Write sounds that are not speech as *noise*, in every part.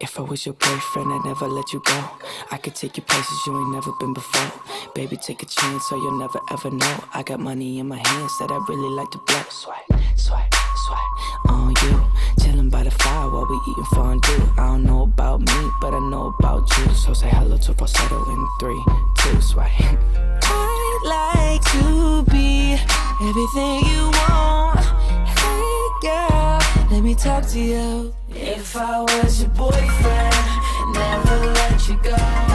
If I was your boyfriend, I'd never let you go. I could take you places you ain't never been before. Baby, take a chance so you'll never ever know. I got money in my hands that I really like to blow. Swipe, swipe, swipe on you. Chilling by the fire while we eating fondue. I don't know about me, but I know about you. So say hello to falsetto in three, two, swipe. *laughs* I'd like to be everything talk to you. If I was your boyfriend, never let you go.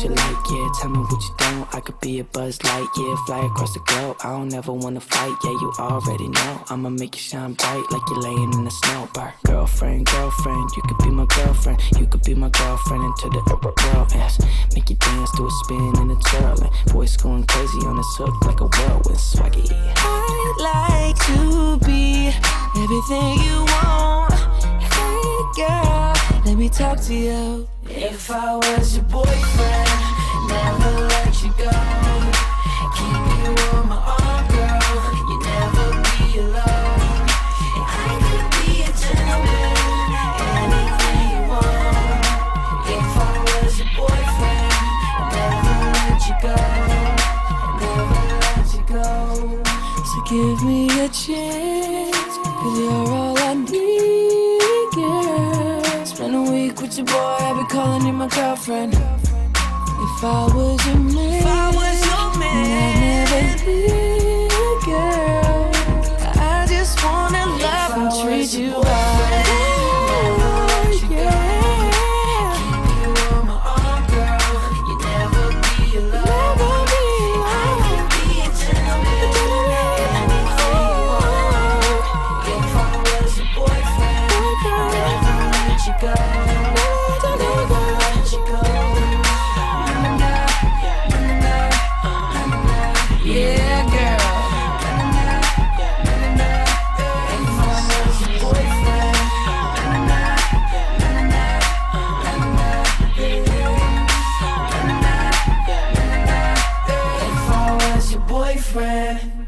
What you like, yeah. Tell me what you don't. I could be a buzz light, yeah. Fly across the globe. I don't ever wanna fight, yeah. You already know. I'ma make you shine bright like you're laying in the snow. Bar. Girlfriend, girlfriend, you could be my girlfriend. You could be my girlfriend into the world. Yes. Make you dance to a spin and a twirl. And voice going crazy on this hook like a whirlwind swaggy. I'd like to be everything you want. Talk to you. If I was your boyfriend, never let you go. Keep you on my arm, girl. You never be alone. And I could be a gentleman, anything you want. If I was your boyfriend, never let you go. Never let you go. So give me a chance, cause you're all your boy, I'll be calling you my girlfriend. If I was your man, if I was your man, I'd never leave boyfriend.